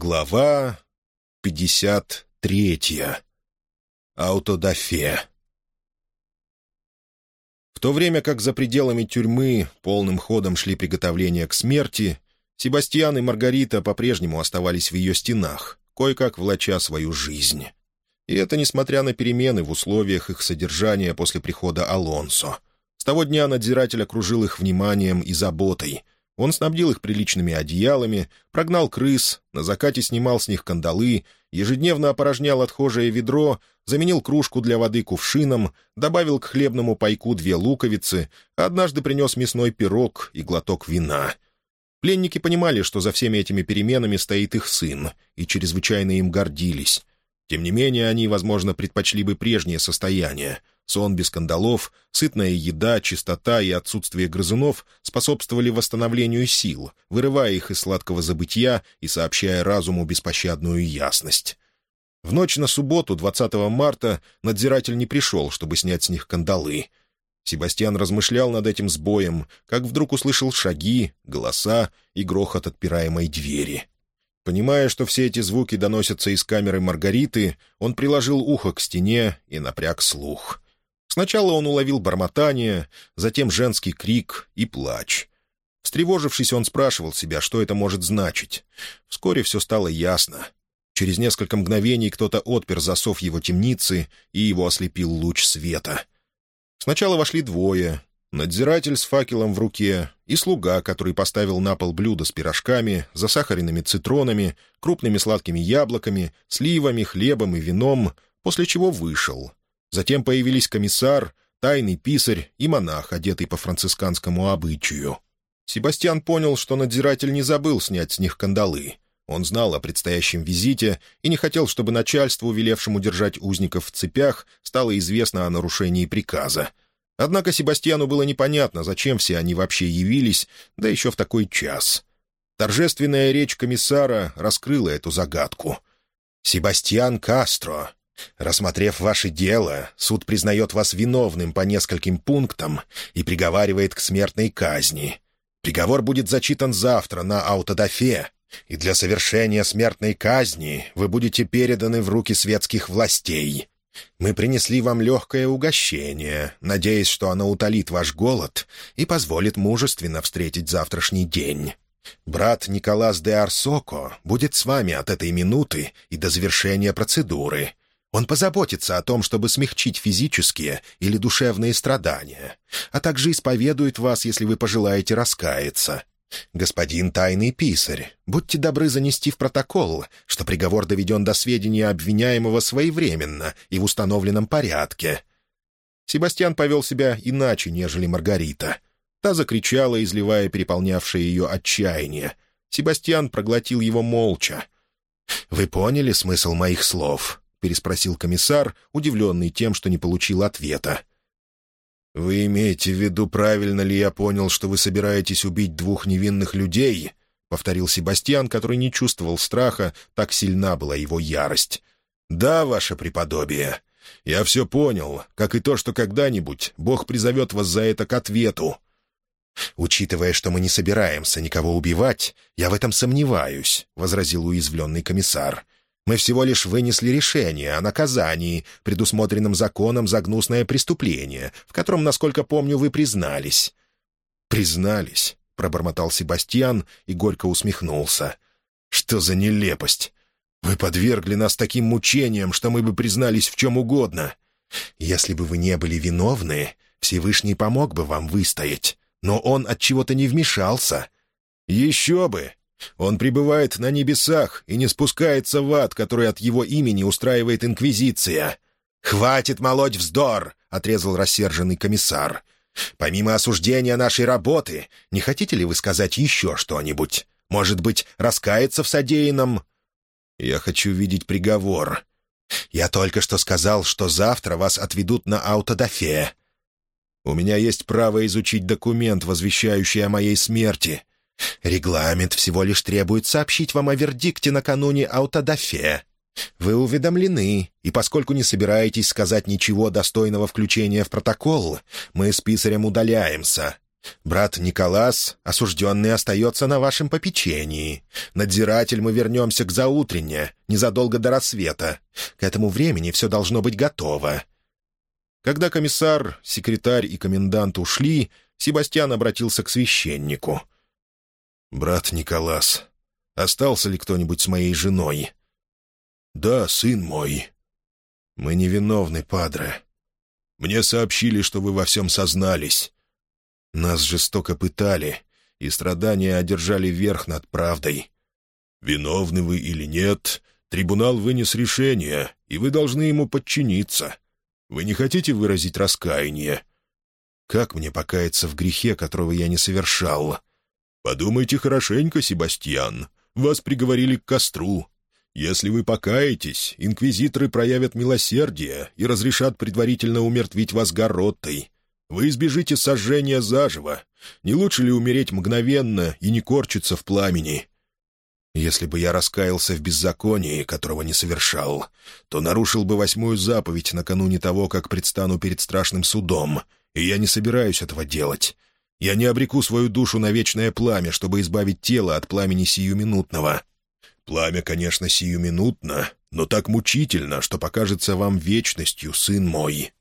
Глава 53. Аутодафе. В то время как за пределами тюрьмы полным ходом шли приготовления к смерти, Себастьян и Маргарита по-прежнему оставались в ее стенах, кое-как влача свою жизнь. И это несмотря на перемены в условиях их содержания после прихода Алонсо. С того дня надзиратель окружил их вниманием и заботой — он снабдил их приличными одеялами, прогнал крыс, на закате снимал с них кандалы, ежедневно опорожнял отхожее ведро, заменил кружку для воды кувшином, добавил к хлебному пайку две луковицы, а однажды принес мясной пирог и глоток вина. Пленники понимали, что за всеми этими переменами стоит их сын, и чрезвычайно им гордились. Тем не менее, они, возможно, предпочли бы прежнее состояние — Сон без кандалов, сытная еда, чистота и отсутствие грызунов способствовали восстановлению сил, вырывая их из сладкого забытья и сообщая разуму беспощадную ясность. В ночь на субботу, 20 марта, надзиратель не пришел, чтобы снять с них кандалы. Себастьян размышлял над этим сбоем, как вдруг услышал шаги, голоса и грохот отпираемой двери. Понимая, что все эти звуки доносятся из камеры Маргариты, он приложил ухо к стене и напряг слух — Сначала он уловил бормотание, затем женский крик и плач. Встревожившись, он спрашивал себя, что это может значить. Вскоре все стало ясно. Через несколько мгновений кто-то отпер засов его темницы, и его ослепил луч света. Сначала вошли двое — надзиратель с факелом в руке и слуга, который поставил на пол блюдо с пирожками, засахаренными цитронами, крупными сладкими яблоками, сливами, хлебом и вином, после чего вышел — Затем появились комиссар, тайный писарь и монах, одетый по францисканскому обычаю. Себастьян понял, что надзиратель не забыл снять с них кандалы. Он знал о предстоящем визите и не хотел, чтобы начальству, велевшему держать узников в цепях, стало известно о нарушении приказа. Однако Себастьяну было непонятно, зачем все они вообще явились, да еще в такой час. Торжественная речь комиссара раскрыла эту загадку. «Себастьян Кастро, Рассмотрев ваше дело, суд признает вас виновным по нескольким пунктам и приговаривает к смертной казни. Приговор будет зачитан завтра на аутодафе, и для совершения смертной казни вы будете переданы в руки светских властей. Мы принесли вам легкое угощение, надеясь, что оно утолит ваш голод и позволит мужественно встретить завтрашний день». Брат Николас де Арсоко будет с вами от этой минуты и до завершения процедуры. Он позаботится о том, чтобы смягчить физические или душевные страдания, а также исповедует вас, если вы пожелаете раскаяться. Господин тайный писарь, будьте добры занести в протокол, что приговор доведен до сведения обвиняемого своевременно и в установленном порядке». Себастьян повел себя иначе, нежели Маргарита. Та закричала, изливая переполнявшее ее отчаяние. Себастьян проглотил его молча. «Вы поняли смысл моих слов?» — переспросил комиссар, удивленный тем, что не получил ответа. «Вы имеете в виду, правильно ли я понял, что вы собираетесь убить двух невинных людей?» — повторил Себастьян, который не чувствовал страха, так сильна была его ярость. «Да, ваше преподобие. Я все понял, как и то, что когда-нибудь Бог призовет вас за это к ответу». «Учитывая, что мы не собираемся никого убивать, я в этом сомневаюсь», — возразил уязвленный комиссар. Мы всего лишь вынесли решение о наказании, предусмотренном законом за гнусное преступление, в котором, насколько помню, вы признались». «Признались», — пробормотал Себастьян и горько усмехнулся. «Что за нелепость! Вы подвергли нас таким мучениям, что мы бы признались в чем угодно. Если бы вы не были виновны, Всевышний помог бы вам выстоять, но он от чего-то не вмешался». «Еще бы! Он пребывает на небесах и не спускается в ад, который от его имени устраивает Инквизиция. «Хватит молоть вздор!» — отрезал рассерженный комиссар. «Помимо осуждения нашей работы, не хотите ли вы сказать еще что-нибудь? Может быть, раскаяться в содеянном?» «Я хочу видеть приговор. Я только что сказал, что завтра вас отведут на аутодафе. У меня есть право изучить документ, возвещающий о моей смерти. Регламент всего лишь требует сообщить вам о вердикте накануне аутодафе. Вы уведомлены, и поскольку не собираетесь сказать ничего достойного включения в протокол, мы с писарем удаляемся. Брат Николас, осужденный, остается на вашем попечении. Надзиратель мы вернемся к заутренне, незадолго до рассвета. К этому времени все должно быть готово». Когда комиссар, секретарь и комендант ушли, Себастьян обратился к священнику. «Брат Николас, остался ли кто-нибудь с моей женой?» «Да, сын мой». «Мы невиновны, падре. Мне сообщили, что вы во всем сознались. Нас жестоко пытали, и страдания одержали верх над правдой. Виновны вы или нет, трибунал вынес решение, и вы должны ему подчиниться. Вы не хотите выразить раскаяние? Как мне покаяться в грехе, которого я не совершал? Подумайте хорошенько, Себастьян. Вас приговорили к костру. Если вы покаетесь, инквизиторы проявят милосердие и разрешат предварительно умертвить вас гороттой. Вы избежите сожжения заживо. Не лучше ли умереть мгновенно и не корчиться в пламени? Если бы я раскаялся в беззаконии, которого не совершал, то нарушил бы восьмую заповедь накануне того, как предстану перед страшным судом, и я не собираюсь этого делать. Я не обреку свою душу на вечное пламя, чтобы избавить тело от пламени сиюминутного. Пламя, конечно, сиюминутно, но так мучительно, что покажется вам вечностью, сын мой.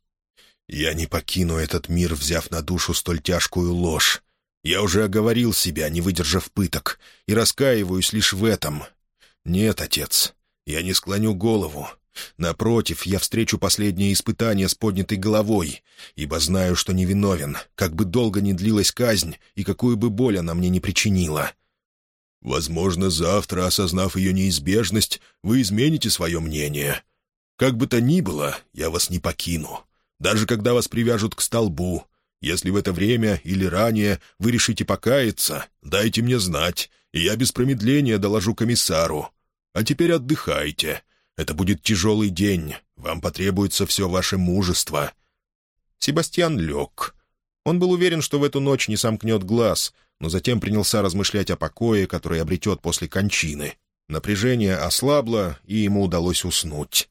Я не покину этот мир, взяв на душу столь тяжкую ложь. Я уже оговорил себя, не выдержав пыток, и раскаиваюсь лишь в этом. Нет, отец, я не склоню голову. Напротив, я встречу последнее испытание с поднятой головой, ибо знаю, что невиновен, как бы долго ни длилась казнь и какую бы боль она мне не причинила. Возможно, завтра, осознав ее неизбежность, вы измените свое мнение. Как бы то ни было, я вас не покину даже когда вас привяжут к столбу. Если в это время или ранее вы решите покаяться, дайте мне знать, и я без промедления доложу комиссару. А теперь отдыхайте. Это будет тяжелый день, вам потребуется все ваше мужество». Себастьян лег. Он был уверен, что в эту ночь не сомкнет глаз, но затем принялся размышлять о покое, который обретет после кончины. Напряжение ослабло, и ему удалось уснуть.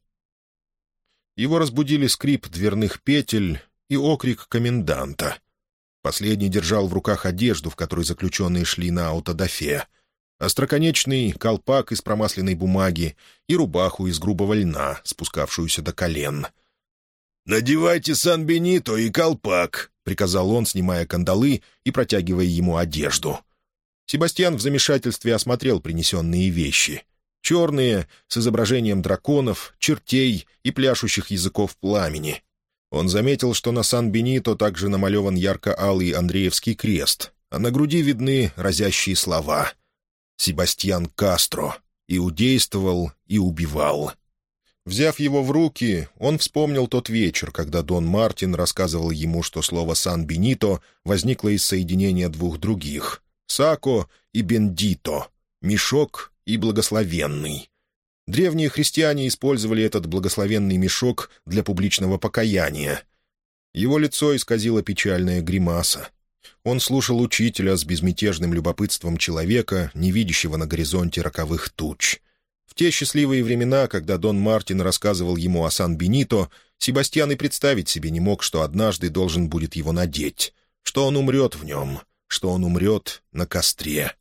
Его разбудили скрип дверных петель и окрик коменданта. Последний держал в руках одежду, в которой заключенные шли на аутодафе. Остроконечный колпак из промасленной бумаги и рубаху из грубого льна, спускавшуюся до колен. «Надевайте Сан-Бенито и колпак», — приказал он, снимая кандалы и протягивая ему одежду. Себастьян в замешательстве осмотрел принесенные вещи — черные, с изображением драконов, чертей и пляшущих языков пламени. Он заметил, что на Сан-Бенито также намалеван ярко-алый Андреевский крест, а на груди видны разящие слова «Себастьян Кастро» и удействовал, и убивал. Взяв его в руки, он вспомнил тот вечер, когда Дон Мартин рассказывал ему, что слово «Сан-Бенито» возникло из соединения двух других — «Сако» и «Бендито» — «мешок» и благословенный. Древние христиане использовали этот благословенный мешок для публичного покаяния. Его лицо исказило печальная гримаса. Он слушал учителя с безмятежным любопытством человека, не видящего на горизонте роковых туч. В те счастливые времена, когда Дон Мартин рассказывал ему о Сан-Бенито, Себастьян и представить себе не мог, что однажды должен будет его надеть, что он умрет в нем, что он умрет на костре.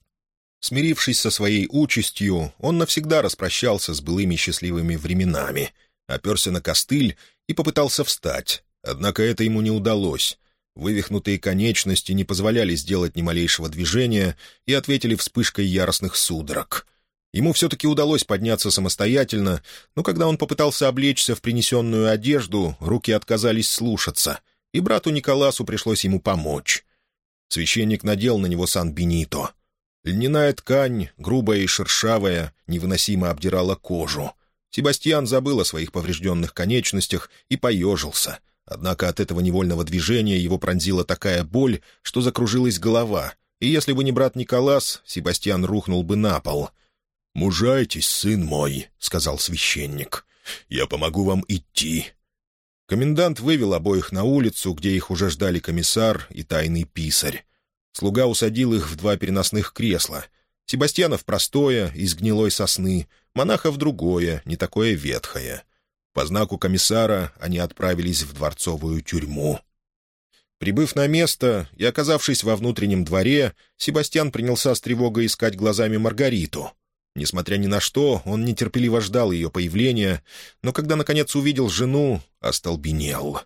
Смирившись со своей участью, он навсегда распрощался с былыми счастливыми временами, оперся на костыль и попытался встать, однако это ему не удалось. Вывихнутые конечности не позволяли сделать ни малейшего движения и ответили вспышкой яростных судорог. Ему все-таки удалось подняться самостоятельно, но когда он попытался облечься в принесенную одежду, руки отказались слушаться, и брату Николасу пришлось ему помочь. Священник надел на него сан-бенито — Льняная ткань, грубая и шершавая, невыносимо обдирала кожу. Себастьян забыл о своих поврежденных конечностях и поежился. Однако от этого невольного движения его пронзила такая боль, что закружилась голова, и если бы не брат Николас, Себастьян рухнул бы на пол. «Мужайтесь, сын мой», — сказал священник. «Я помогу вам идти». Комендант вывел обоих на улицу, где их уже ждали комиссар и тайный писарь. Слуга усадил их в два переносных кресла. Себастьянов простое, из гнилой сосны, монахов другое, не такое ветхое. По знаку комиссара они отправились в дворцовую тюрьму. Прибыв на место и оказавшись во внутреннем дворе, Себастьян принялся с тревогой искать глазами Маргариту. Несмотря ни на что, он нетерпеливо ждал ее появления, но когда, наконец, увидел жену, остолбенел.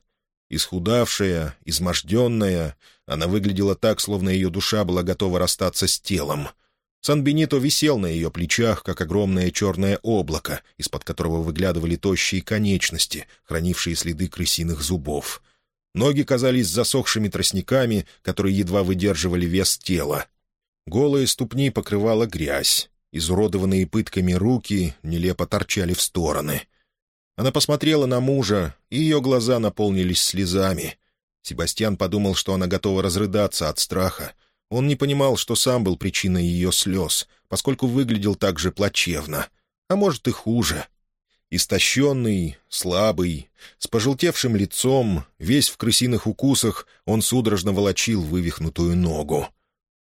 Исхудавшая, изможденная, она выглядела так, словно ее душа была готова расстаться с телом. Сан-Бенито висел на ее плечах, как огромное черное облако, из-под которого выглядывали тощие конечности, хранившие следы крысиных зубов. Ноги казались засохшими тростниками, которые едва выдерживали вес тела. Голые ступни покрывала грязь. Изуродованные пытками руки нелепо торчали в стороны. Она посмотрела на мужа, и ее глаза наполнились слезами. Себастьян подумал, что она готова разрыдаться от страха. Он не понимал, что сам был причиной ее слез, поскольку выглядел так же плачевно. А может и хуже. Истощенный, слабый, с пожелтевшим лицом, весь в крысиных укусах, он судорожно волочил вывихнутую ногу.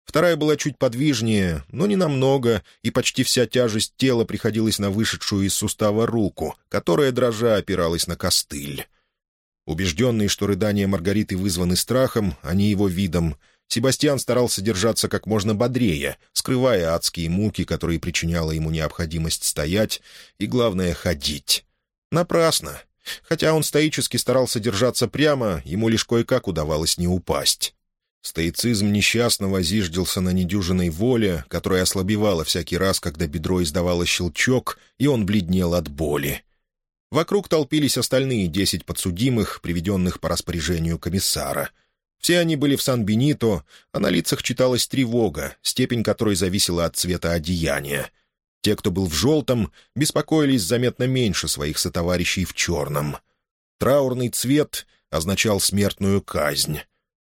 Вторая была чуть подвижнее, но не намного, и почти вся тяжесть тела приходилась на вышедшую из сустава руку, которая, дрожа, опиралась на костыль. Убежденный, что рыдания Маргариты вызваны страхом, а не его видом, Себастьян старался держаться как можно бодрее, скрывая адские муки, которые причиняла ему необходимость стоять и, главное, ходить. Напрасно. Хотя он стоически старался держаться прямо, ему лишь кое-как удавалось не упасть. Стоицизм несчастного зиждился на недюжиной воле, которая ослабевала всякий раз, когда бедро издавало щелчок, и он бледнел от боли. Вокруг толпились остальные десять подсудимых, приведенных по распоряжению комиссара — все они были в Сан-Бенито, а на лицах читалась тревога, степень которой зависела от цвета одеяния. Те, кто был в желтом, беспокоились заметно меньше своих сотоварищей в черном. Траурный цвет означал смертную казнь.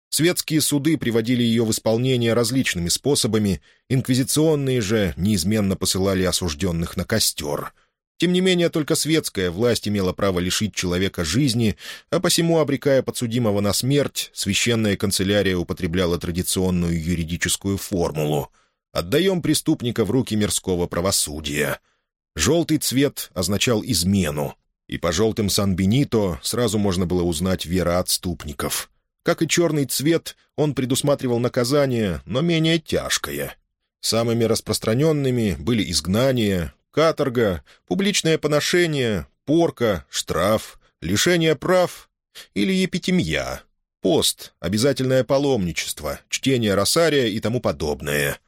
Светские суды приводили ее в исполнение различными способами, инквизиционные же неизменно посылали осужденных на костер — тем не менее, только светская власть имела право лишить человека жизни, а посему, обрекая подсудимого на смерть, священная канцелярия употребляла традиционную юридическую формулу «отдаем преступника в руки мирского правосудия». Желтый цвет означал измену, и по желтым Сан-Бенито сразу можно было узнать вера отступников. Как и черный цвет, он предусматривал наказание, но менее тяжкое. Самыми распространенными были изгнание, каторга, публичное поношение, порка, штраф, лишение прав или епитемья, пост, обязательное паломничество, чтение росария и тому подобное.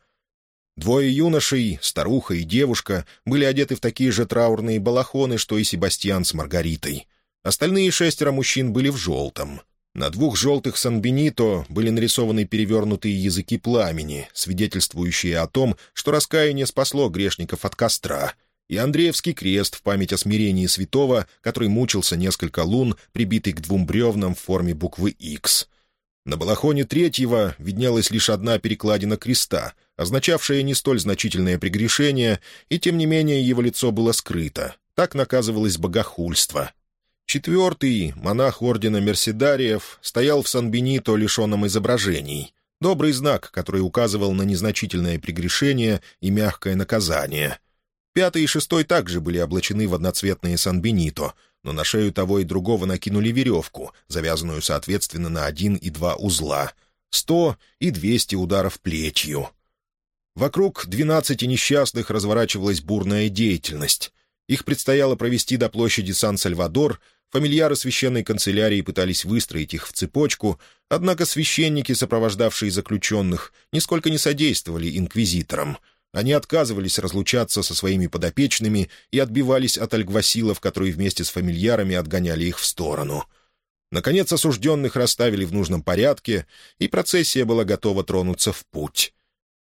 Двое юношей, старуха и девушка, были одеты в такие же траурные балахоны, что и Себастьян с Маргаритой. Остальные шестеро мужчин были в желтом — на двух желтых санбенито были нарисованы перевернутые языки пламени, свидетельствующие о том, что раскаяние спасло грешников от костра, и Андреевский крест в память о смирении святого, который мучился несколько лун, прибитый к двум бревнам в форме буквы «Х». На балахоне третьего виднелась лишь одна перекладина креста, означавшая не столь значительное прегрешение, и тем не менее его лицо было скрыто. Так наказывалось богохульство — Четвертый, монах ордена Мерседариев, стоял в Сан-Бенито, лишенном изображений. Добрый знак, который указывал на незначительное прегрешение и мягкое наказание. Пятый и шестой также были облачены в одноцветные Сан-Бенито, но на шею того и другого накинули веревку, завязанную, соответственно, на один и два узла. Сто и двести ударов плетью. Вокруг двенадцати несчастных разворачивалась бурная деятельность. Их предстояло провести до площади Сан-Сальвадор, фамильяры священной канцелярии пытались выстроить их в цепочку, однако священники, сопровождавшие заключенных, нисколько не содействовали инквизиторам. Они отказывались разлучаться со своими подопечными и отбивались от альгвасилов, которые вместе с фамильярами отгоняли их в сторону. Наконец осужденных расставили в нужном порядке, и процессия была готова тронуться в путь.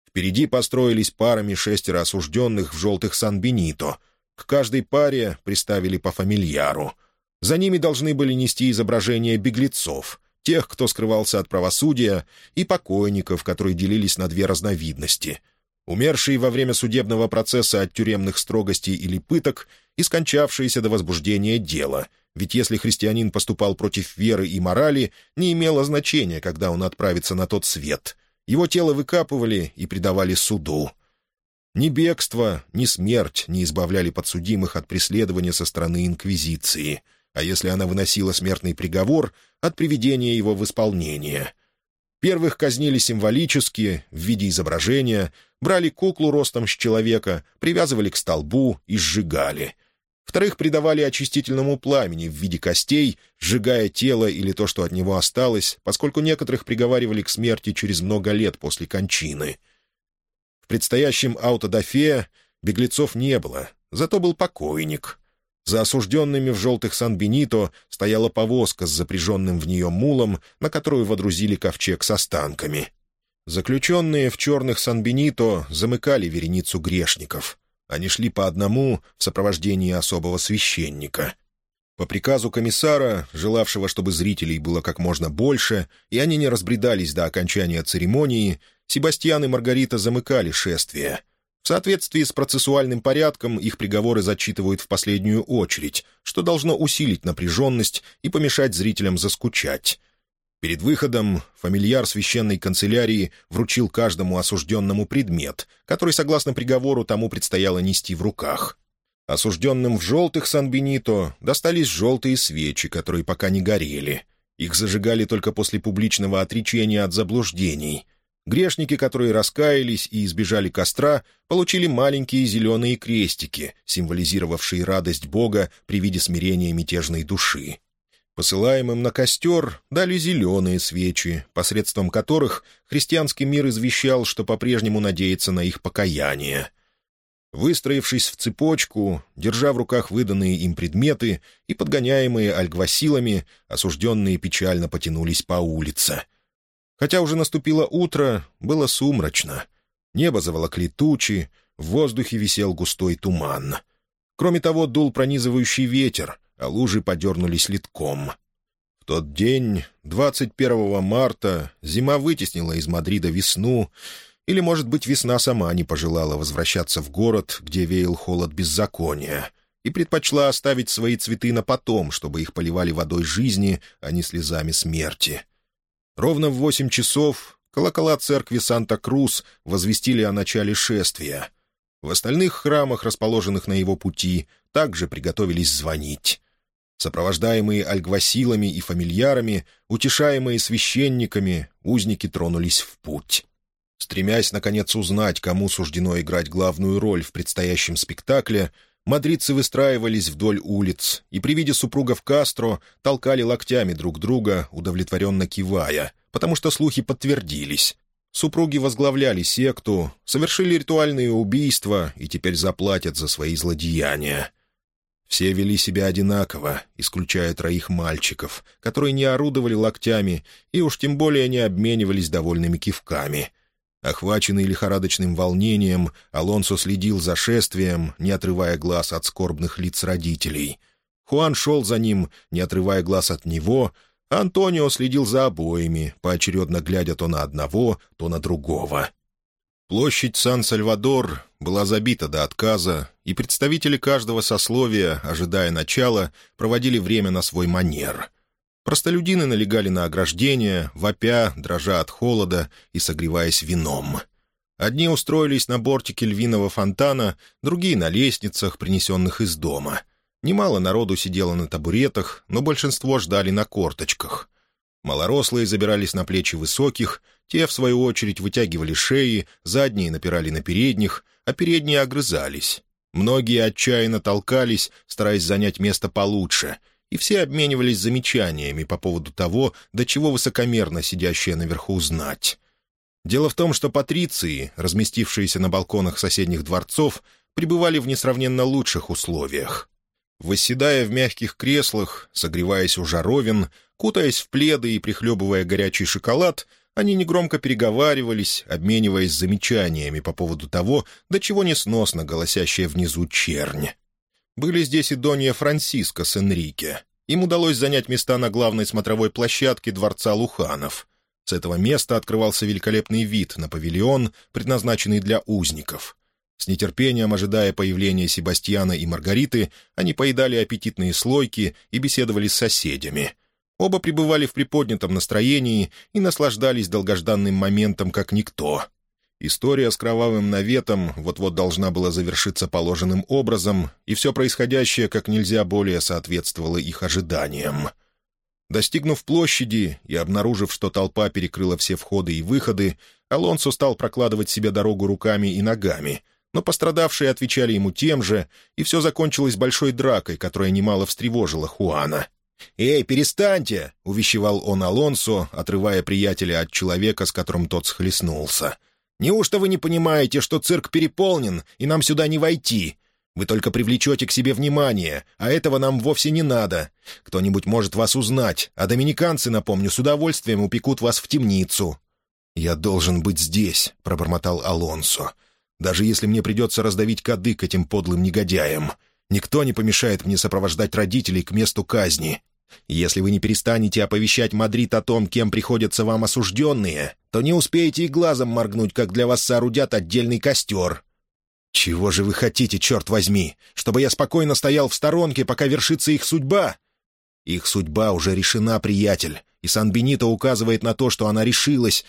Впереди построились парами шестеро осужденных в желтых Сан-Бенито — к каждой паре приставили по фамильяру. За ними должны были нести изображения беглецов, тех, кто скрывался от правосудия, и покойников, которые делились на две разновидности. Умершие во время судебного процесса от тюремных строгостей или пыток и скончавшиеся до возбуждения дела, ведь если христианин поступал против веры и морали, не имело значения, когда он отправится на тот свет. Его тело выкапывали и предавали суду. Ни бегство, ни смерть не избавляли подсудимых от преследования со стороны Инквизиции, а если она выносила смертный приговор, от приведения его в исполнение — Первых казнили символически, в виде изображения, брали куклу ростом с человека, привязывали к столбу и сжигали. Вторых предавали очистительному пламени в виде костей, сжигая тело или то, что от него осталось, поскольку некоторых приговаривали к смерти через много лет после кончины. В предстоящем аутодафе беглецов не было, зато был покойник. За осужденными в желтых Сан-Бенито стояла повозка с запряженным в нее мулом, на которую водрузили ковчег с останками. Заключенные в черных Сан-Бенито замыкали вереницу грешников. Они шли по одному в сопровождении особого священника. По приказу комиссара, желавшего, чтобы зрителей было как можно больше, и они не разбредались до окончания церемонии, Себастьян и Маргарита замыкали шествие — в соответствии с процессуальным порядком их приговоры зачитывают в последнюю очередь, что должно усилить напряженность и помешать зрителям заскучать. Перед выходом фамильяр священной канцелярии вручил каждому осужденному предмет, который, согласно приговору, тому предстояло нести в руках. Осужденным в желтых Сан-Бенито достались желтые свечи, которые пока не горели. Их зажигали только после публичного отречения от заблуждений — Грешники, которые раскаялись и избежали костра, получили маленькие зеленые крестики, символизировавшие радость Бога при виде смирения мятежной души. Посылаемым на костер дали зеленые свечи, посредством которых христианский мир извещал, что по-прежнему надеется на их покаяние. Выстроившись в цепочку, держа в руках выданные им предметы и подгоняемые альгвасилами, осужденные печально потянулись по улице — Хотя уже наступило утро, было сумрачно. Небо заволокли тучи, в воздухе висел густой туман. Кроме того, дул пронизывающий ветер, а лужи подернулись литком. В тот день, 21 марта, зима вытеснила из Мадрида весну, или, может быть, весна сама не пожелала возвращаться в город, где веял холод беззакония, и предпочла оставить свои цветы на потом, чтобы их поливали водой жизни, а не слезами смерти. Ровно в восемь часов колокола церкви Санта-Крус возвестили о начале шествия. В остальных храмах, расположенных на его пути, также приготовились звонить. Сопровождаемые альгвасилами и фамильярами, утешаемые священниками, узники тронулись в путь. Стремясь, наконец, узнать, кому суждено играть главную роль в предстоящем спектакле, Мадридцы выстраивались вдоль улиц и при виде супругов Кастро толкали локтями друг друга, удовлетворенно кивая, потому что слухи подтвердились. Супруги возглавляли секту, совершили ритуальные убийства и теперь заплатят за свои злодеяния. Все вели себя одинаково, исключая троих мальчиков, которые не орудовали локтями и уж тем более не обменивались довольными кивками — Охваченный лихорадочным волнением, Алонсо следил за шествием, не отрывая глаз от скорбных лиц родителей. Хуан шел за ним, не отрывая глаз от него, Антонио следил за обоими, поочередно глядя то на одного, то на другого. Площадь Сан-Сальвадор была забита до отказа, и представители каждого сословия, ожидая начала, проводили время на свой манер — Простолюдины налегали на ограждение, вопя, дрожа от холода и согреваясь вином. Одни устроились на бортике львиного фонтана, другие — на лестницах, принесенных из дома. Немало народу сидело на табуретах, но большинство ждали на корточках. Малорослые забирались на плечи высоких, те, в свою очередь, вытягивали шеи, задние напирали на передних, а передние огрызались. Многие отчаянно толкались, стараясь занять место получше — и все обменивались замечаниями по поводу того, до чего высокомерно сидящая наверху знать. Дело в том, что патриции, разместившиеся на балконах соседних дворцов, пребывали в несравненно лучших условиях. Восседая в мягких креслах, согреваясь у жаровин, кутаясь в пледы и прихлебывая горячий шоколад, они негромко переговаривались, обмениваясь замечаниями по поводу того, до чего несносно голосящая внизу чернь. Были здесь и Донья Франсиско с Энрике. Им удалось занять места на главной смотровой площадке дворца Луханов. С этого места открывался великолепный вид на павильон, предназначенный для узников. С нетерпением ожидая появления Себастьяна и Маргариты, они поедали аппетитные слойки и беседовали с соседями. Оба пребывали в приподнятом настроении и наслаждались долгожданным моментом как никто — История с кровавым наветом вот-вот должна была завершиться положенным образом, и все происходящее как нельзя более соответствовало их ожиданиям. Достигнув площади и обнаружив, что толпа перекрыла все входы и выходы, Алонсо стал прокладывать себе дорогу руками и ногами, но пострадавшие отвечали ему тем же, и все закончилось большой дракой, которая немало встревожила Хуана. «Эй, перестаньте!» — увещевал он Алонсо, отрывая приятеля от человека, с которым тот схлестнулся. «Неужто вы не понимаете, что цирк переполнен, и нам сюда не войти? Вы только привлечете к себе внимание, а этого нам вовсе не надо. Кто-нибудь может вас узнать, а доминиканцы, напомню, с удовольствием упекут вас в темницу». «Я должен быть здесь», — пробормотал Алонсо. «Даже если мне придется раздавить кадык этим подлым негодяям. Никто не помешает мне сопровождать родителей к месту казни. Если вы не перестанете оповещать Мадрид о том, кем приходятся вам осужденные, то не успеете и глазом моргнуть, как для вас соорудят отдельный костер. «Чего же вы хотите, черт возьми? Чтобы я спокойно стоял в сторонке, пока вершится их судьба?» «Их судьба уже решена, приятель, и Сан-Бенито указывает на то, что она решилась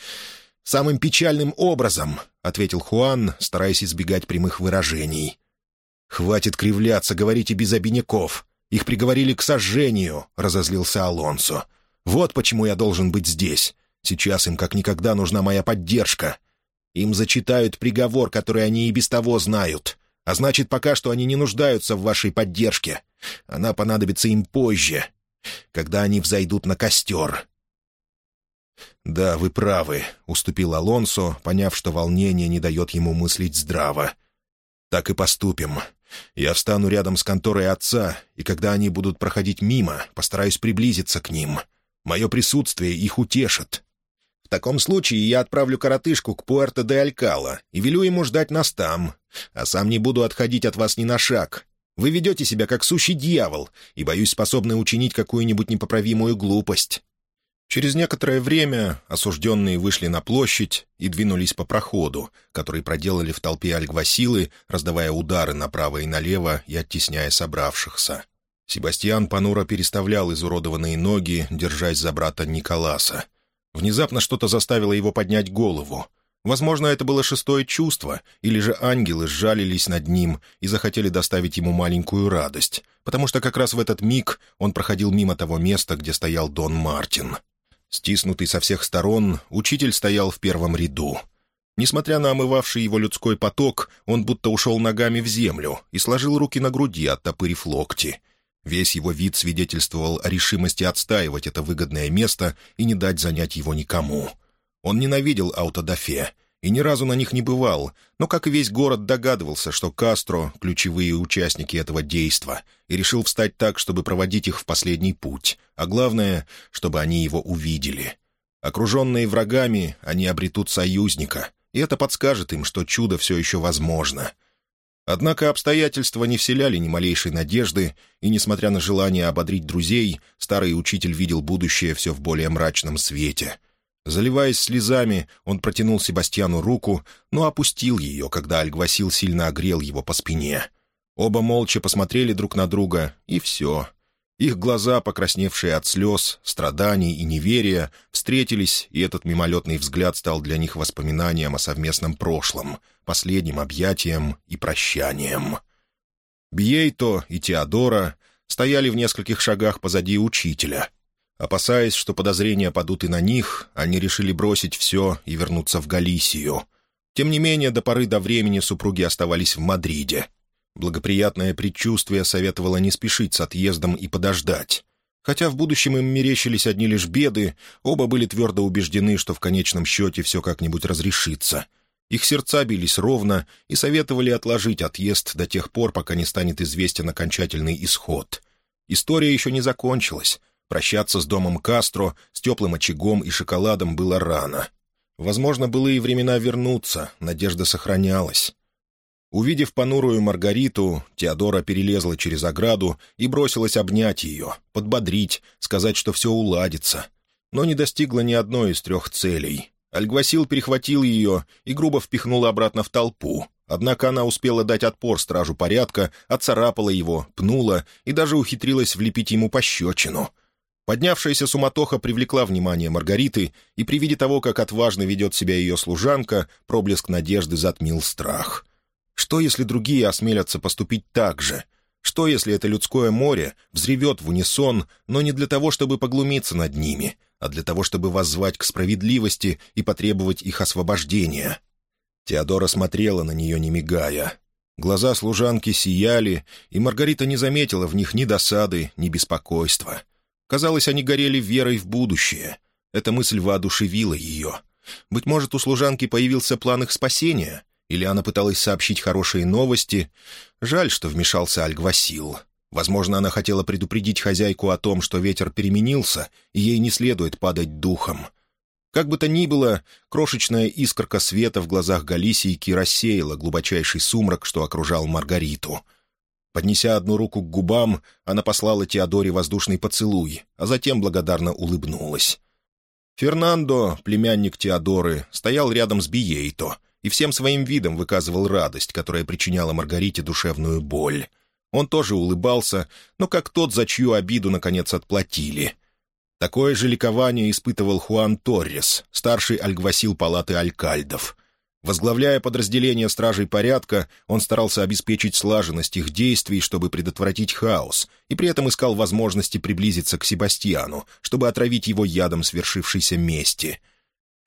самым печальным образом», — ответил Хуан, стараясь избегать прямых выражений. «Хватит кривляться, говорите без обиняков. Их приговорили к сожжению», — разозлился Алонсо. «Вот почему я должен быть здесь. Сейчас им как никогда нужна моя поддержка. Им зачитают приговор, который они и без того знают. А значит, пока что они не нуждаются в вашей поддержке. Она понадобится им позже, когда они взойдут на костер». «Да, вы правы», — уступил Алонсо, поняв, что волнение не дает ему мыслить здраво. «Так и поступим. Я встану рядом с конторой отца, и когда они будут проходить мимо, постараюсь приблизиться к ним. Мое присутствие их утешит. В таком случае я отправлю коротышку к Пуэрто-де-Алькала и велю ему ждать нас там, а сам не буду отходить от вас ни на шаг. Вы ведете себя как сущий дьявол и, боюсь, способны учинить какую-нибудь непоправимую глупость». Через некоторое время осужденные вышли на площадь и двинулись по проходу, который проделали в толпе альгвасилы, раздавая удары направо и налево и оттесняя собравшихся. Себастьян понуро переставлял изуродованные ноги, держась за брата Николаса. Внезапно что-то заставило его поднять голову. Возможно, это было шестое чувство, или же ангелы сжалились над ним и захотели доставить ему маленькую радость, потому что как раз в этот миг он проходил мимо того места, где стоял Дон Мартин. Стиснутый со всех сторон, учитель стоял в первом ряду. Несмотря на омывавший его людской поток, он будто ушел ногами в землю и сложил руки на груди, оттопырив локти. Весь его вид свидетельствовал о решимости отстаивать это выгодное место и не дать занять его никому. Он ненавидел аутодафе и ни разу на них не бывал, но, как и весь город, догадывался, что Кастро — ключевые участники этого действа, и решил встать так, чтобы проводить их в последний путь, а главное, чтобы они его увидели. Окруженные врагами, они обретут союзника, и это подскажет им, что чудо все еще возможно. Однако обстоятельства не вселяли ни малейшей надежды, и, несмотря на желание ободрить друзей, старый учитель видел будущее все в более мрачном свете — Заливаясь слезами, он протянул Себастьяну руку, но опустил ее, когда Альгвасил сильно огрел его по спине. Оба молча посмотрели друг на друга, и все. Их глаза, покрасневшие от слез, страданий и неверия, встретились, и этот мимолетный взгляд стал для них воспоминанием о совместном прошлом, последним объятием и прощанием. Биейто и Теодора стояли в нескольких шагах позади учителя — Опасаясь, что подозрения падут и на них, они решили бросить все и вернуться в Галисию. Тем не менее, до поры до времени супруги оставались в Мадриде. Благоприятное предчувствие советовало не спешить с отъездом и подождать. Хотя в будущем им мерещились одни лишь беды, оба были твердо убеждены, что в конечном счете все как-нибудь разрешится. Их сердца бились ровно и советовали отложить отъезд до тех пор, пока не станет известен окончательный исход. История еще не закончилась, Прощаться с домом Кастро, с теплым очагом и шоколадом было рано. Возможно, былые времена вернутся, надежда сохранялась. Увидев понурую Маргариту, Теодора перелезла через ограду и бросилась обнять ее, подбодрить, сказать, что все уладится. Но не достигла ни одной из трех целей. Альгвасил перехватил ее и грубо впихнул обратно в толпу. Однако она успела дать отпор стражу порядка, отцарапала его, пнула и даже ухитрилась влепить ему пощечину. Поднявшаяся суматоха привлекла внимание Маргариты, и при виде того, как отважно ведет себя ее служанка, проблеск надежды затмил страх. Что, если другие осмелятся поступить так же? Что, если это людское море взревет в унисон, но не для того, чтобы поглумиться над ними, а для того, чтобы воззвать к справедливости и потребовать их освобождения? Теодора смотрела на нее, не мигая. Глаза служанки сияли, и Маргарита не заметила в них ни досады, ни беспокойства. Казалось, они горели верой в будущее. Эта мысль воодушевила ее. Быть может, у служанки появился план их спасения? Или она пыталась сообщить хорошие новости? Жаль, что вмешался Альгвасил. Возможно, она хотела предупредить хозяйку о том, что ветер переменился, и ей не следует падать духом. Как бы то ни было, крошечная искорка света в глазах Галисийки рассеяла глубочайший сумрак, что окружал Маргариту. Поднеся одну руку к губам, она послала Теодоре воздушный поцелуй, а затем благодарно улыбнулась. Фернандо, племянник Теодоры, стоял рядом с Биейто — и всем своим видом выказывал радость, которая причиняла Маргарите душевную боль. Он тоже улыбался, но как тот, за чью обиду, наконец, отплатили. Такое же ликование испытывал Хуан Торрес, старший альгвасил палаты алькальдов. Возглавляя подразделение стражей порядка, он старался обеспечить слаженность их действий, чтобы предотвратить хаос, и при этом искал возможности приблизиться к Себастьяну, чтобы отравить его ядом свершившейся мести —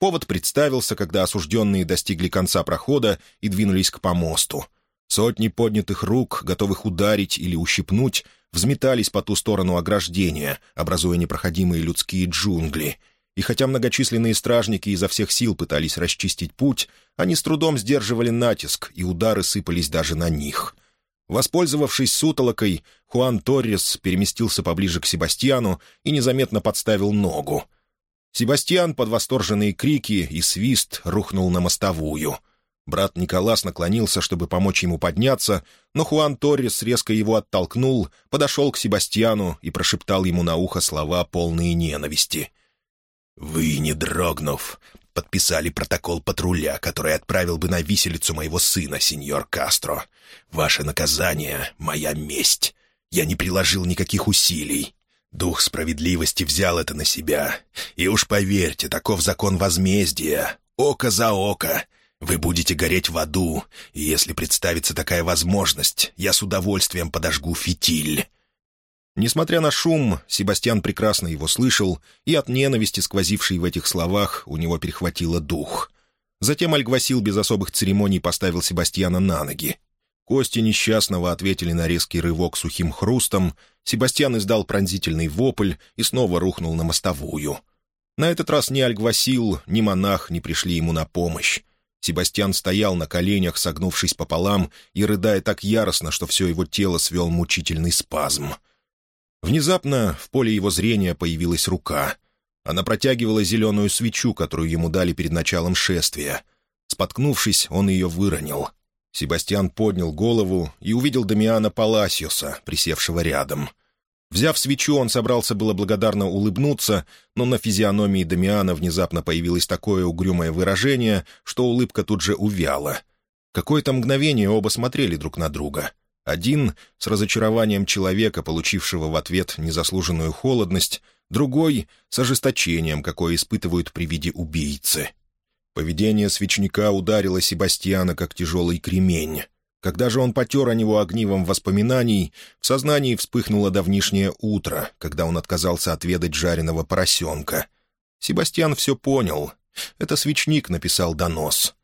Повод представился, когда осужденные достигли конца прохода и двинулись к помосту. Сотни поднятых рук, готовых ударить или ущипнуть, взметались по ту сторону ограждения, образуя непроходимые людские джунгли. И хотя многочисленные стражники изо всех сил пытались расчистить путь, они с трудом сдерживали натиск, и удары сыпались даже на них. Воспользовавшись сутолокой, Хуан Торрес переместился поближе к Себастьяну и незаметно подставил ногу. Себастьян под восторженные крики и свист рухнул на мостовую. Брат Николас наклонился, чтобы помочь ему подняться, но Хуан Торрес резко его оттолкнул, подошел к Себастьяну и прошептал ему на ухо слова, полные ненависти. «Вы, не дрогнув, подписали протокол патруля, который отправил бы на виселицу моего сына, сеньор Кастро. Ваше наказание — моя месть. Я не приложил никаких усилий. Дух справедливости взял это на себя. И уж поверьте, таков закон возмездия. Око за око. Вы будете гореть в аду, и если представится такая возможность, я с удовольствием подожгу фитиль». Несмотря на шум, Себастьян прекрасно его слышал, и от ненависти, сквозившей в этих словах, у него перехватило дух. Затем Альгвасил без особых церемоний поставил Себастьяна на ноги. Кости несчастного ответили на резкий рывок сухим хрустом, Себастьян издал пронзительный вопль и снова рухнул на мостовую. На этот раз ни Альгвасил, ни монах не пришли ему на помощь. Себастьян стоял на коленях, согнувшись пополам, и рыдая так яростно, что все его тело свел мучительный спазм. Внезапно в поле его зрения появилась рука. Она протягивала зеленую свечу, которую ему дали перед началом шествия. Споткнувшись, он ее выронил — Себастьян поднял голову и увидел Дамиана Паласиоса, присевшего рядом. Взяв свечу, он собрался было благодарно улыбнуться, но на физиономии Дамиана внезапно появилось такое угрюмое выражение, что улыбка тут же увяла. Какое-то мгновение оба смотрели друг на друга. Один — с разочарованием человека, получившего в ответ незаслуженную холодность, другой — с ожесточением, какое испытывают при виде убийцы. Поведение свечника ударило Себастьяна, как тяжелый кремень. Когда же он потер о него огнивом воспоминаний, в сознании вспыхнуло давнишнее утро, когда он отказался отведать жареного поросенка. Себастьян все понял. Это свечник написал донос.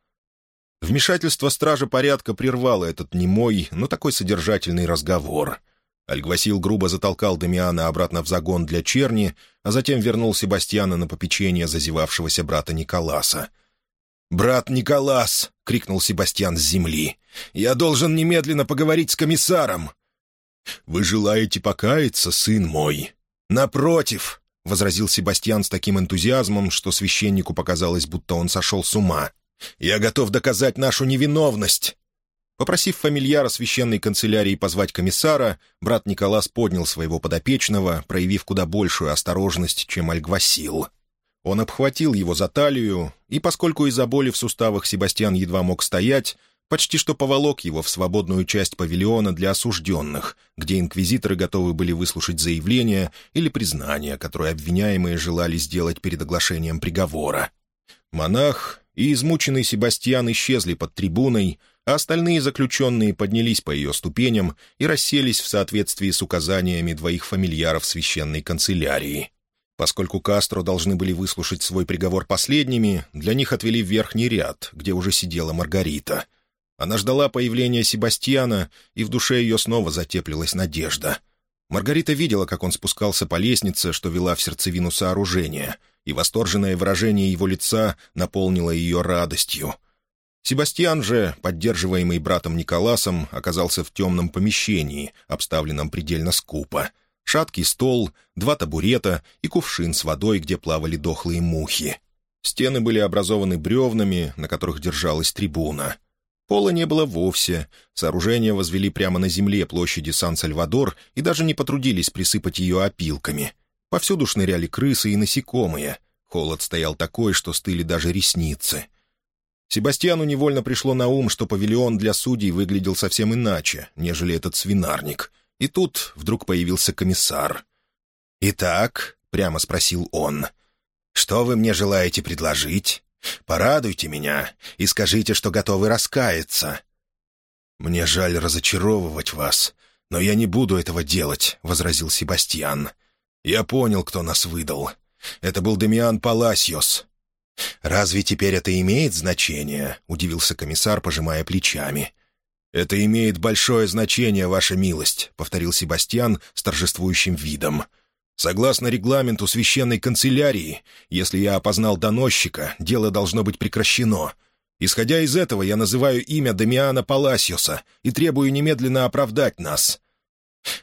Вмешательство стража порядка прервало этот немой, но такой содержательный разговор. Альгвасил грубо затолкал Дамиана обратно в загон для черни, а затем вернул Себастьяна на попечение зазевавшегося брата Николаса — «Брат Николас!» — крикнул Себастьян с земли. «Я должен немедленно поговорить с комиссаром!» «Вы желаете покаяться, сын мой?» «Напротив!» — возразил Себастьян с таким энтузиазмом, что священнику показалось, будто он сошел с ума. «Я готов доказать нашу невиновность!» Попросив фамильяра священной канцелярии позвать комиссара, брат Николас поднял своего подопечного, проявив куда большую осторожность, чем Альгвасил. Он обхватил его за талию, и поскольку из-за боли в суставах Себастьян едва мог стоять, почти что поволок его в свободную часть павильона для осужденных, где инквизиторы готовы были выслушать заявление или признание, которое обвиняемые желали сделать перед оглашением приговора. Монах и измученный Себастьян исчезли под трибуной, а остальные заключенные поднялись по ее ступеням и расселись в соответствии с указаниями двоих фамильяров священной канцелярии. Поскольку Кастро должны были выслушать свой приговор последними, для них отвели в верхний ряд, где уже сидела Маргарита. Она ждала появления Себастьяна, и в душе ее снова затеплилась надежда. Маргарита видела, как он спускался по лестнице, что вела в сердцевину сооружения, и восторженное выражение его лица наполнило ее радостью. Себастьян же, поддерживаемый братом Николасом, оказался в темном помещении, обставленном предельно скупо — шаткий стол, два табурета и кувшин с водой, где плавали дохлые мухи. Стены были образованы бревнами, на которых держалась трибуна. Пола не было вовсе. Сооружение возвели прямо на земле площади Сан-Сальвадор и даже не потрудились присыпать ее опилками. Повсюду шныряли крысы и насекомые. Холод стоял такой, что стыли даже ресницы. Себастьяну невольно пришло на ум, что павильон для судей выглядел совсем иначе, нежели этот свинарник. И тут вдруг появился комиссар. «Итак», — прямо спросил он, — «что вы мне желаете предложить? Порадуйте меня и скажите, что готовы раскаяться». «Мне жаль разочаровывать вас, но я не буду этого делать», — возразил Себастьян. «Я понял, кто нас выдал. Это был Демиан Паласиос». «Разве теперь это имеет значение?» — удивился комиссар, пожимая плечами. «Это имеет большое значение, ваша милость», — повторил Себастьян с торжествующим видом. «Согласно регламенту священной канцелярии, если я опознал доносчика, дело должно быть прекращено. Исходя из этого, я называю имя Дамиана Паласиоса и требую немедленно оправдать нас».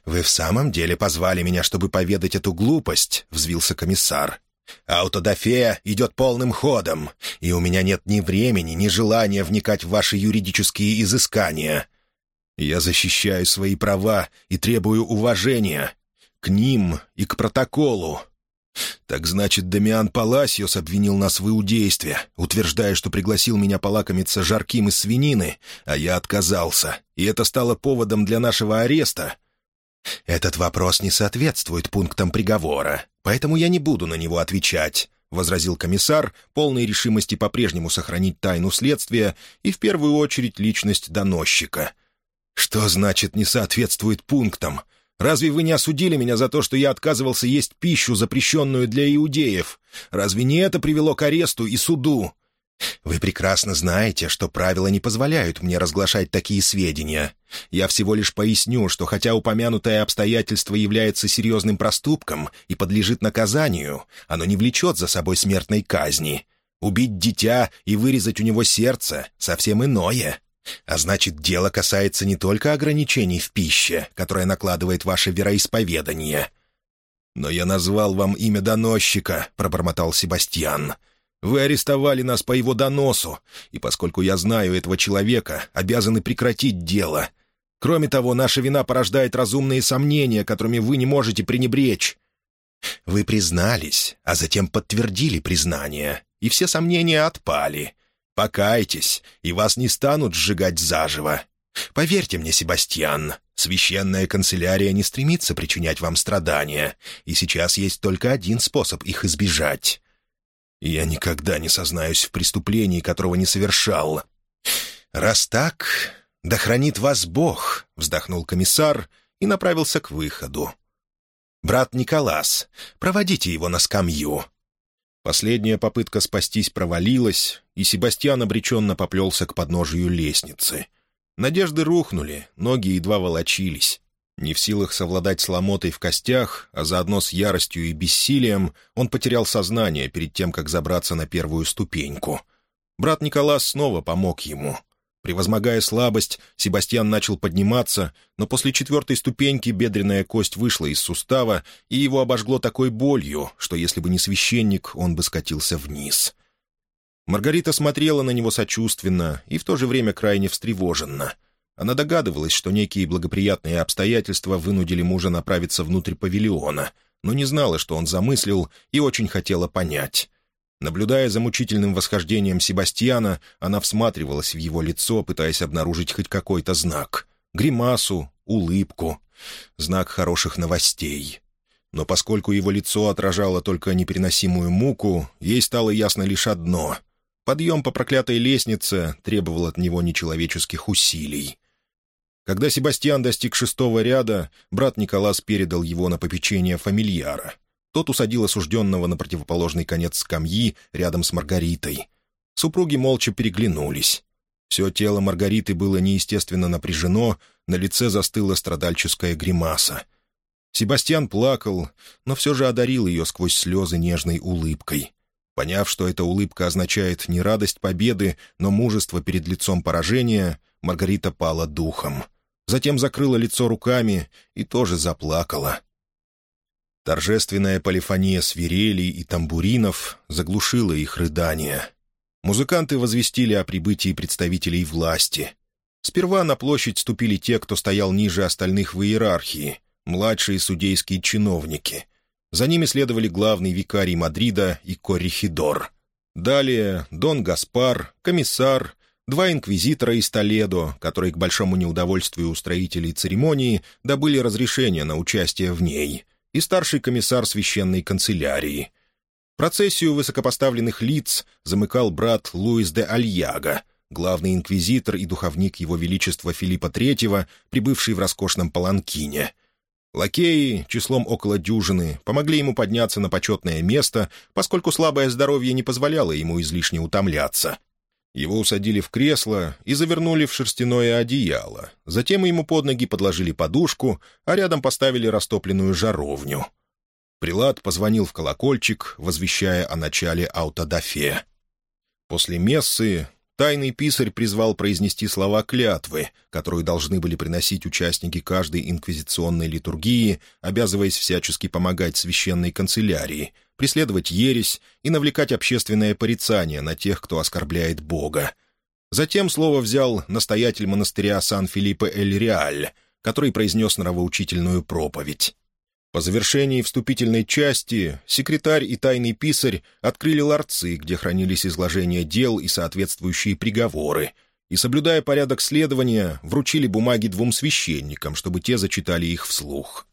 «Вы в самом деле позвали меня, чтобы поведать эту глупость?» — взвился комиссар. Аутодафе идет полным ходом, и у меня нет ни времени, ни желания вникать в ваши юридические изыскания. Я защищаю свои права и требую уважения. К ним и к протоколу. Так значит, Дамиан Паласиос обвинил нас в иудействе, утверждая, что пригласил меня полакомиться жарким из свинины, а я отказался, и это стало поводом для нашего ареста. «Этот вопрос не соответствует пунктам приговора, поэтому я не буду на него отвечать», — возразил комиссар, полной решимости по-прежнему сохранить тайну следствия и, в первую очередь, личность доносчика. «Что значит «не соответствует пунктам»? Разве вы не осудили меня за то, что я отказывался есть пищу, запрещенную для иудеев? Разве не это привело к аресту и суду?» «Вы прекрасно знаете, что правила не позволяют мне разглашать такие сведения. Я всего лишь поясню, что хотя упомянутое обстоятельство является серьезным проступком и подлежит наказанию, оно не влечет за собой смертной казни. Убить дитя и вырезать у него сердце — совсем иное. А значит, дело касается не только ограничений в пище, которое накладывает ваше вероисповедание». «Но я назвал вам имя доносчика», — пробормотал Себастьян. Вы арестовали нас по его доносу, и поскольку я знаю этого человека, обязаны прекратить дело. Кроме того, наша вина порождает разумные сомнения, которыми вы не можете пренебречь». «Вы признались, а затем подтвердили признание, и все сомнения отпали. Покайтесь, и вас не станут сжигать заживо. Поверьте мне, Себастьян, священная канцелярия не стремится причинять вам страдания, и сейчас есть только один способ их избежать я никогда не сознаюсь в преступлении, которого не совершал. Раз так, да хранит вас Бог», — вздохнул комиссар и направился к выходу. «Брат Николас, проводите его на скамью». Последняя попытка спастись провалилась, и Себастьян обреченно поплелся к подножию лестницы. Надежды рухнули, ноги едва волочились. Не в силах совладать с ломотой в костях, а заодно с яростью и бессилием, он потерял сознание перед тем, как забраться на первую ступеньку. Брат Николас снова помог ему. Превозмогая слабость, Себастьян начал подниматься, но после четвертой ступеньки бедренная кость вышла из сустава, и его обожгло такой болью, что если бы не священник, он бы скатился вниз. Маргарита смотрела на него сочувственно и в то же время крайне встревоженно — она догадывалась, что некие благоприятные обстоятельства вынудили мужа направиться внутрь павильона, но не знала, что он замыслил, и очень хотела понять. Наблюдая за мучительным восхождением Себастьяна, она всматривалась в его лицо, пытаясь обнаружить хоть какой-то знак. Гримасу, улыбку, знак хороших новостей. Но поскольку его лицо отражало только непереносимую муку, ей стало ясно лишь одно. Подъем по проклятой лестнице требовал от него нечеловеческих усилий. Когда Себастьян достиг шестого ряда, брат Николас передал его на попечение фамильяра. Тот усадил осужденного на противоположный конец скамьи рядом с Маргаритой. Супруги молча переглянулись. Все тело Маргариты было неестественно напряжено, на лице застыла страдальческая гримаса. Себастьян плакал, но все же одарил ее сквозь слезы нежной улыбкой. Поняв, что эта улыбка означает не радость победы, но мужество перед лицом поражения, Маргарита пала духом. Затем закрыла лицо руками и тоже заплакала. Торжественная полифония свирелей и тамбуринов заглушила их рыдания. Музыканты возвестили о прибытии представителей власти. Сперва на площадь ступили те, кто стоял ниже остальных в иерархии, младшие судейские чиновники — за ними следовали главный викарий Мадрида и коррихидор. Далее Дон Гаспар, комиссар, два инквизитора из Толедо, которые к большому неудовольствию устроителей церемонии добыли разрешение на участие в ней, и старший комиссар священной канцелярии. Процессию высокопоставленных лиц замыкал брат Луис де Альяга, главный инквизитор и духовник его величества Филиппа III, прибывший в роскошном паланкине — Лакеи, числом около дюжины, помогли ему подняться на почетное место, поскольку слабое здоровье не позволяло ему излишне утомляться. Его усадили в кресло и завернули в шерстяное одеяло. Затем ему под ноги подложили подушку, а рядом поставили растопленную жаровню. Прилад позвонил в колокольчик, возвещая о начале аутодафе. После мессы Тайный писарь призвал произнести слова клятвы, которую должны были приносить участники каждой инквизиционной литургии, обязываясь всячески помогать священной канцелярии, преследовать ересь и навлекать общественное порицание на тех, кто оскорбляет Бога. Затем слово взял настоятель монастыря Сан-Филиппе-эль-Реаль, который произнес нравоучительную проповедь. По завершении вступительной части секретарь и тайный писарь открыли ларцы, где хранились изложения дел и соответствующие приговоры, и, соблюдая порядок следования, вручили бумаги двум священникам, чтобы те зачитали их вслух.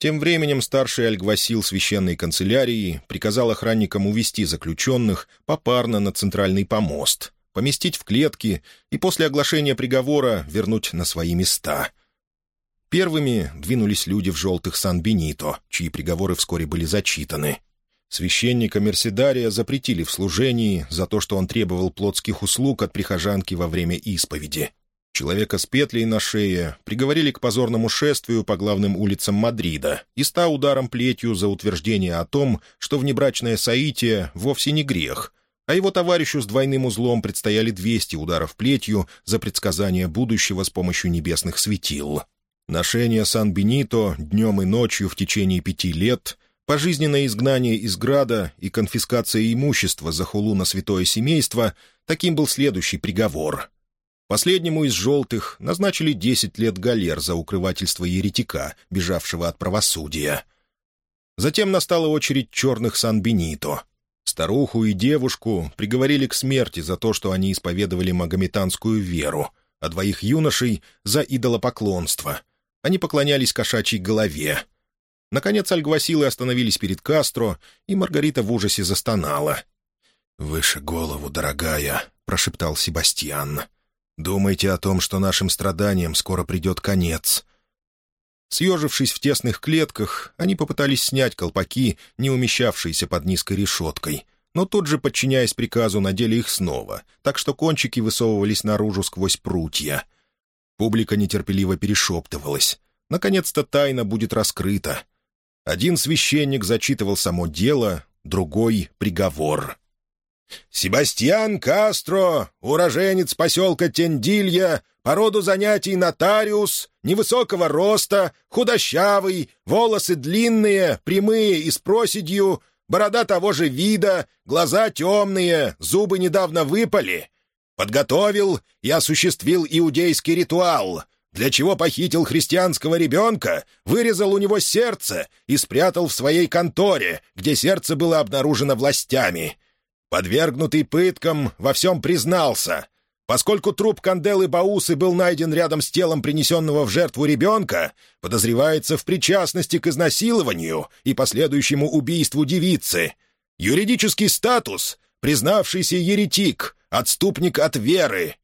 Тем временем старший альгвасил священной канцелярии приказал охранникам увести заключенных попарно на центральный помост, поместить в клетки и после оглашения приговора вернуть на свои места — Первыми двинулись люди в желтых Сан-Бенито, чьи приговоры вскоре были зачитаны. Священника Мерседария запретили в служении за то, что он требовал плотских услуг от прихожанки во время исповеди. Человека с петлей на шее приговорили к позорному шествию по главным улицам Мадрида и ста ударом плетью за утверждение о том, что внебрачное соитие вовсе не грех, а его товарищу с двойным узлом предстояли 200 ударов плетью за предсказание будущего с помощью небесных светил. Ношение Сан-Бенито днем и ночью в течение пяти лет, пожизненное изгнание из града и конфискация имущества за хулу на святое семейство — таким был следующий приговор. Последнему из «желтых» назначили десять лет галер за укрывательство еретика, бежавшего от правосудия. Затем настала очередь черных Сан-Бенито. Старуху и девушку приговорили к смерти за то, что они исповедовали магометанскую веру, а двоих юношей — за идолопоклонство — они поклонялись кошачьей голове. Наконец альгвасилы остановились перед Кастро, и Маргарита в ужасе застонала. «Выше голову, дорогая», — прошептал Себастьян. «Думайте о том, что нашим страданиям скоро придет конец». Съежившись в тесных клетках, они попытались снять колпаки, не умещавшиеся под низкой решеткой, но тут же, подчиняясь приказу, надели их снова, так что кончики высовывались наружу сквозь прутья. Публика нетерпеливо перешептывалась. Наконец-то тайна будет раскрыта. Один священник зачитывал само дело, другой — приговор. «Себастьян Кастро, уроженец поселка Тендилья, по роду занятий нотариус, невысокого роста, худощавый, волосы длинные, прямые и с проседью, борода того же вида, глаза темные, зубы недавно выпали, подготовил и осуществил иудейский ритуал, для чего похитил христианского ребенка, вырезал у него сердце и спрятал в своей конторе, где сердце было обнаружено властями. Подвергнутый пыткам во всем признался. Поскольку труп Канделы Баусы был найден рядом с телом принесенного в жертву ребенка, подозревается в причастности к изнасилованию и последующему убийству девицы. Юридический статус признавшийся еретик, отступник от веры».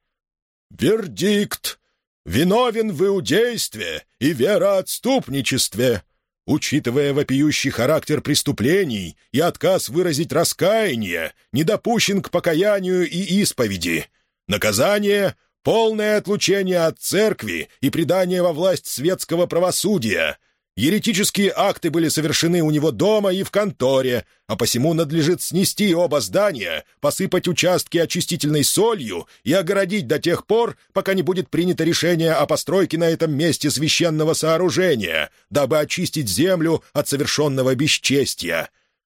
«Вердикт! Виновен в иудействе и вероотступничестве!» Учитывая вопиющий характер преступлений и отказ выразить раскаяние, не допущен к покаянию и исповеди. Наказание — полное отлучение от церкви и предание во власть светского правосудия — Еретические акты были совершены у него дома и в конторе, а посему надлежит снести оба здания, посыпать участки очистительной солью и огородить до тех пор, пока не будет принято решение о постройке на этом месте священного сооружения, дабы очистить землю от совершенного бесчестия.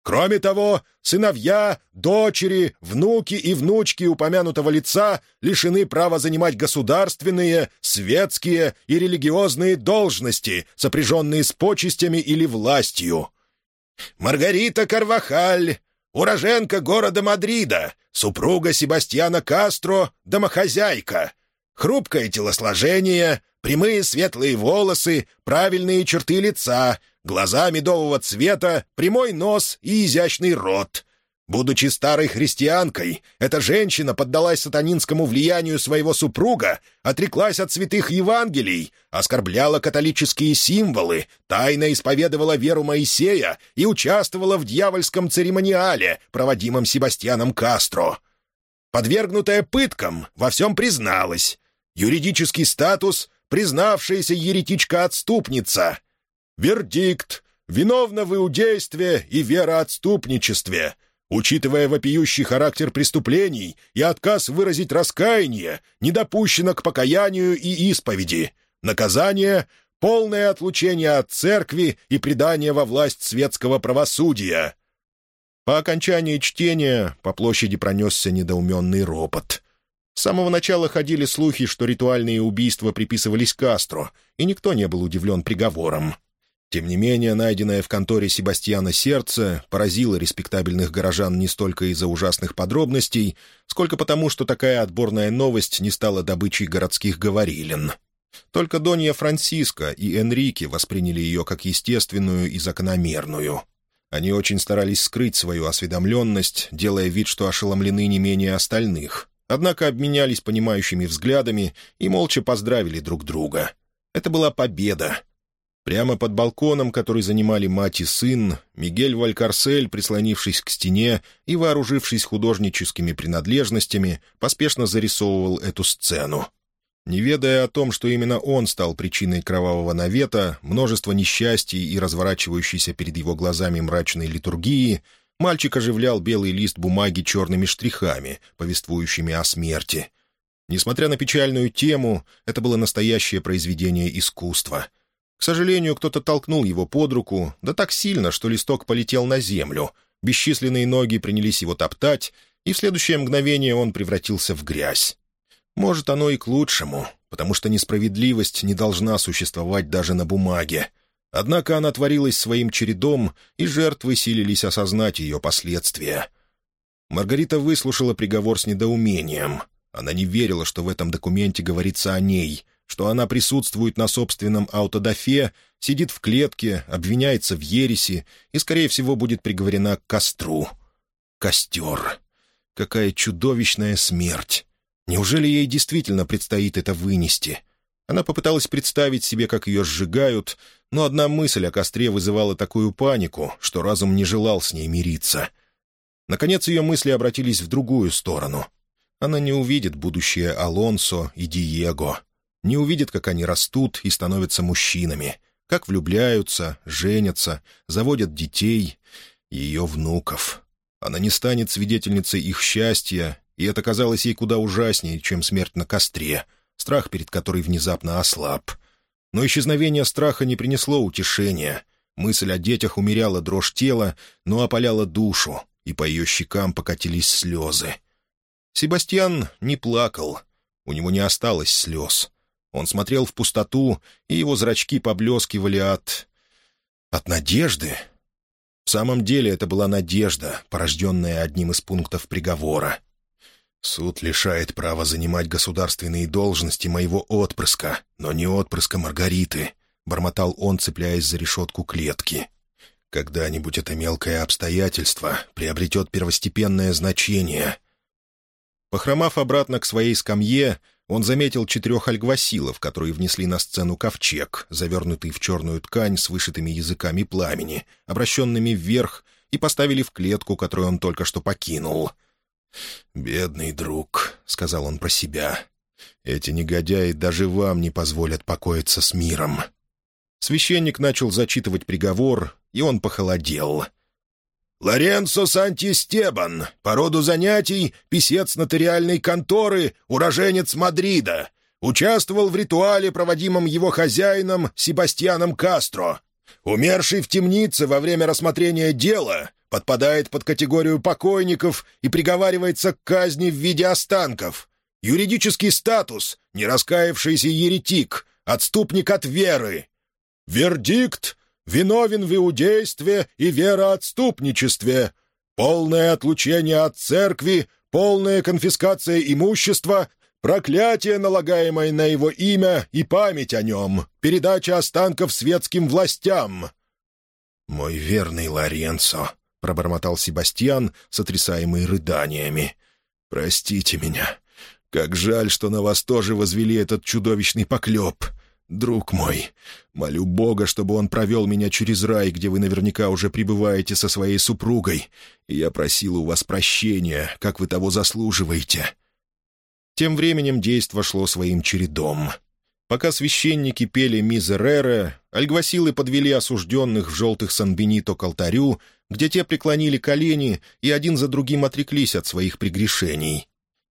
Кроме того, сыновья, дочери, внуки и внучки упомянутого лица лишены права занимать государственные, светские и религиозные должности, сопряженные с почестями или властью. Маргарита Карвахаль, уроженка города Мадрида, супруга Себастьяна Кастро, домохозяйка. Хрупкое телосложение, прямые светлые волосы, правильные черты лица — глаза медового цвета, прямой нос и изящный рот. Будучи старой христианкой, эта женщина поддалась сатанинскому влиянию своего супруга, отреклась от святых Евангелий, оскорбляла католические символы, тайно исповедовала веру Моисея и участвовала в дьявольском церемониале, проводимом Себастьяном Кастро. Подвергнутая пыткам, во всем призналась. Юридический статус — признавшаяся еретичка-отступница — Вердикт. Виновна в иудействе и вероотступничестве. Учитывая вопиющий характер преступлений и отказ выразить раскаяние, не допущено к покаянию и исповеди. Наказание — полное отлучение от церкви и предание во власть светского правосудия. По окончании чтения по площади пронесся недоуменный ропот. С самого начала ходили слухи, что ритуальные убийства приписывались Кастро, и никто не был удивлен приговором. Тем не менее, найденное в конторе Себастьяна сердце поразило респектабельных горожан не столько из-за ужасных подробностей, сколько потому, что такая отборная новость не стала добычей городских говорилин. Только Донья Франсиско и Энрике восприняли ее как естественную и закономерную. Они очень старались скрыть свою осведомленность, делая вид, что ошеломлены не менее остальных. Однако обменялись понимающими взглядами и молча поздравили друг друга. Это была победа, Прямо под балконом, который занимали мать и сын, Мигель Валькарсель, прислонившись к стене и вооружившись художническими принадлежностями, поспешно зарисовывал эту сцену. Не ведая о том, что именно он стал причиной кровавого навета, множества несчастий и разворачивающейся перед его глазами мрачной литургии, мальчик оживлял белый лист бумаги черными штрихами, повествующими о смерти. Несмотря на печальную тему, это было настоящее произведение искусства — к сожалению, кто-то толкнул его под руку, да так сильно, что листок полетел на землю. Бесчисленные ноги принялись его топтать, и в следующее мгновение он превратился в грязь. Может, оно и к лучшему, потому что несправедливость не должна существовать даже на бумаге. Однако она творилась своим чередом, и жертвы силились осознать ее последствия. Маргарита выслушала приговор с недоумением. Она не верила, что в этом документе говорится о ней — что она присутствует на собственном аутодафе, сидит в клетке, обвиняется в ереси и, скорее всего, будет приговорена к костру. Костер. Какая чудовищная смерть. Неужели ей действительно предстоит это вынести? Она попыталась представить себе, как ее сжигают, но одна мысль о костре вызывала такую панику, что разум не желал с ней мириться. Наконец ее мысли обратились в другую сторону. Она не увидит будущее Алонсо и Диего не увидит, как они растут и становятся мужчинами, как влюбляются, женятся, заводят детей, ее внуков. Она не станет свидетельницей их счастья, и это казалось ей куда ужаснее, чем смерть на костре, страх перед которой внезапно ослаб. Но исчезновение страха не принесло утешения. Мысль о детях умеряла дрожь тела, но опаляла душу, и по ее щекам покатились слезы. Себастьян не плакал. У него не осталось слез. Он смотрел в пустоту, и его зрачки поблескивали от... от надежды. В самом деле это была надежда, порожденная одним из пунктов приговора. «Суд лишает права занимать государственные должности моего отпрыска, но не отпрыска Маргариты», — бормотал он, цепляясь за решетку клетки. Когда-нибудь это мелкое обстоятельство приобретет первостепенное значение. Похромав обратно к своей скамье, он заметил четырех альгвасилов, которые внесли на сцену ковчег, завернутый в черную ткань с вышитыми языками пламени, обращенными вверх, и поставили в клетку, которую он только что покинул. «Бедный друг», — сказал он про себя, — «эти негодяи даже вам не позволят покоиться с миром». Священник начал зачитывать приговор, и он похолодел. «Лоренцо Сантистебан, по роду занятий, писец нотариальной конторы, уроженец Мадрида. Участвовал в ритуале, проводимом его хозяином Себастьяном Кастро. Умерший в темнице во время рассмотрения дела подпадает под категорию покойников и приговаривается к казни в виде останков. Юридический статус — нераскаявшийся еретик, отступник от веры. Вердикт виновен в иудействе и вероотступничестве, полное отлучение от церкви, полная конфискация имущества, проклятие, налагаемое на его имя и память о нем, передача останков светским властям». «Мой верный Лоренцо», — пробормотал Себастьян, сотрясаемый рыданиями, — «простите меня. Как жаль, что на вас тоже возвели этот чудовищный поклеп. «Друг мой, молю Бога, чтобы он провел меня через рай, где вы наверняка уже пребываете со своей супругой, и я просил у вас прощения, как вы того заслуживаете». Тем временем действо шло своим чередом. Пока священники пели «Мизерере», альгвасилы подвели осужденных в желтых санбенито к алтарю, где те преклонили колени и один за другим отреклись от своих прегрешений.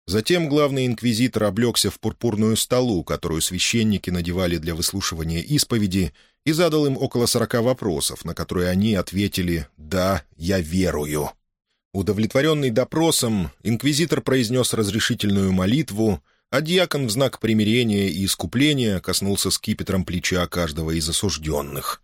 Затем главный инквизитор облегся в пурпурную столу, которую священники надевали для выслушивания исповеди, и задал им около сорока вопросов, на которые они ответили «Да, я верую». Удовлетворенный допросом, инквизитор произнес разрешительную молитву, а диакон в знак примирения и искупления коснулся скипетром плеча каждого из осужденных.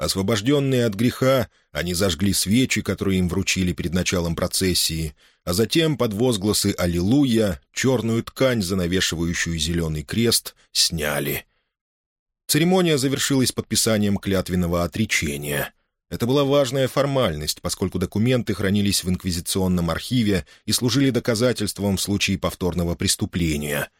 Освобожденные от греха, они зажгли свечи, которые им вручили перед началом процессии, а затем под возгласы «Аллилуйя» черную ткань, занавешивающую зеленый крест, сняли. Церемония завершилась подписанием клятвенного отречения. Это была важная формальность, поскольку документы хранились в инквизиционном архиве и служили доказательством в случае повторного преступления —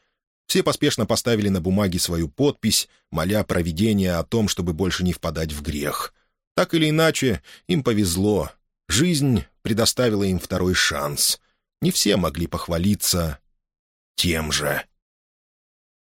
все поспешно поставили на бумаге свою подпись, моля провидения о том, чтобы больше не впадать в грех. Так или иначе, им повезло. Жизнь предоставила им второй шанс. Не все могли похвалиться тем же.